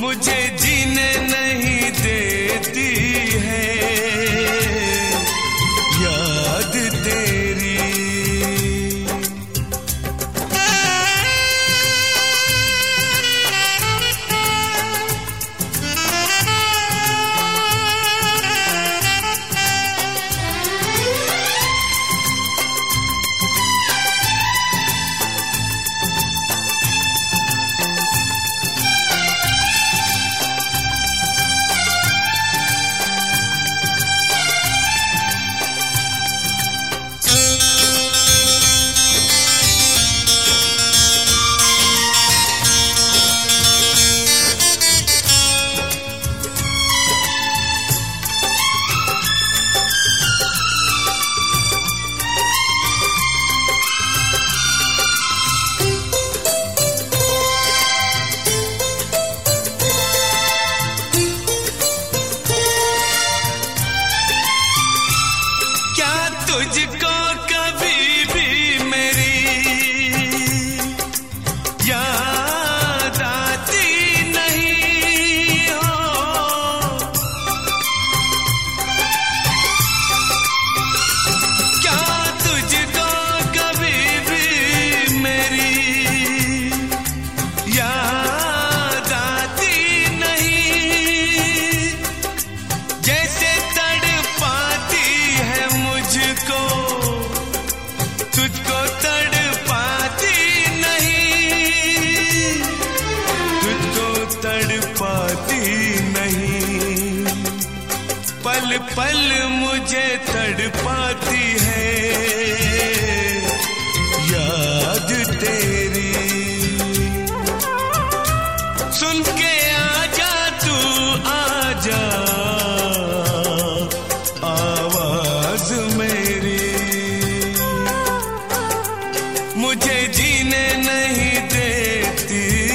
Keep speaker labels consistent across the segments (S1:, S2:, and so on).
S1: मुझे जीने नहीं देती।
S2: तुझको पल मुझे तड़पाती है। याद तेरी। सुन के आ जा तू आ जा आवाज़ मेरी। मुझे जीने नहीं देती।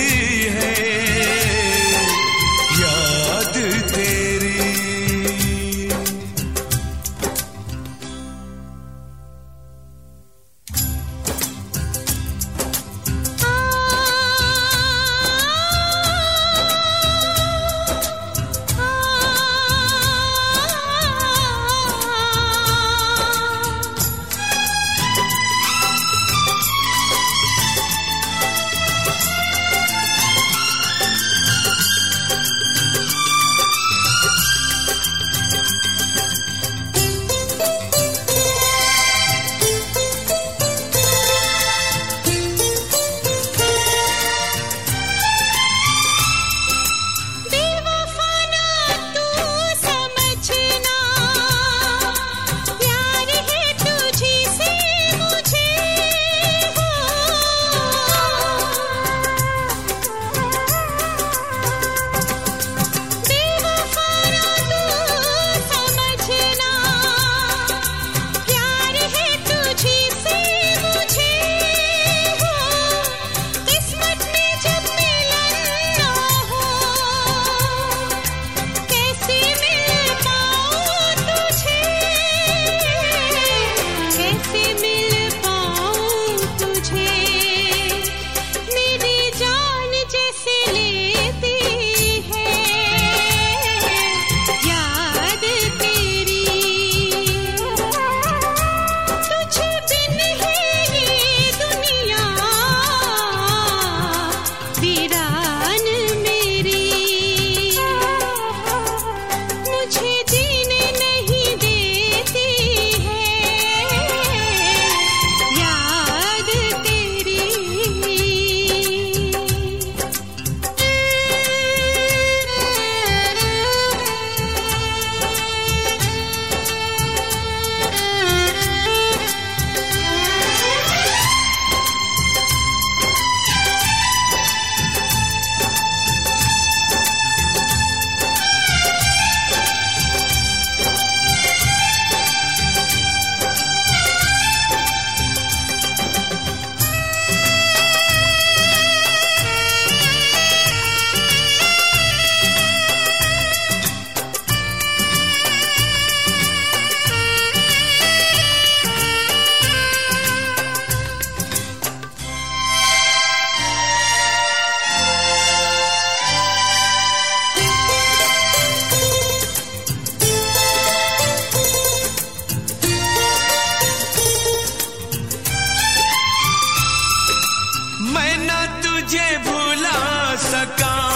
S1: तुझे भुला सका।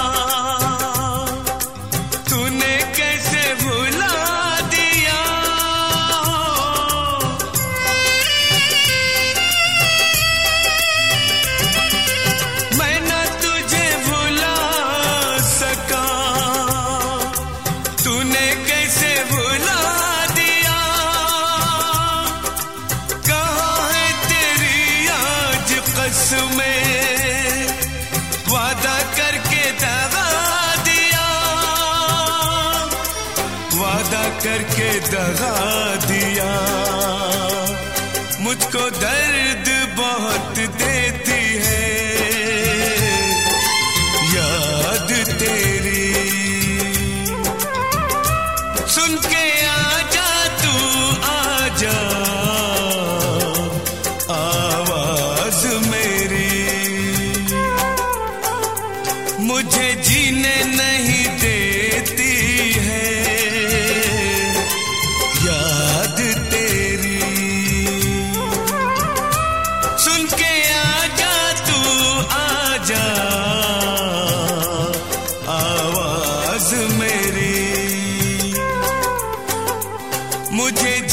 S1: दगा दिया। मुझको दर मुझे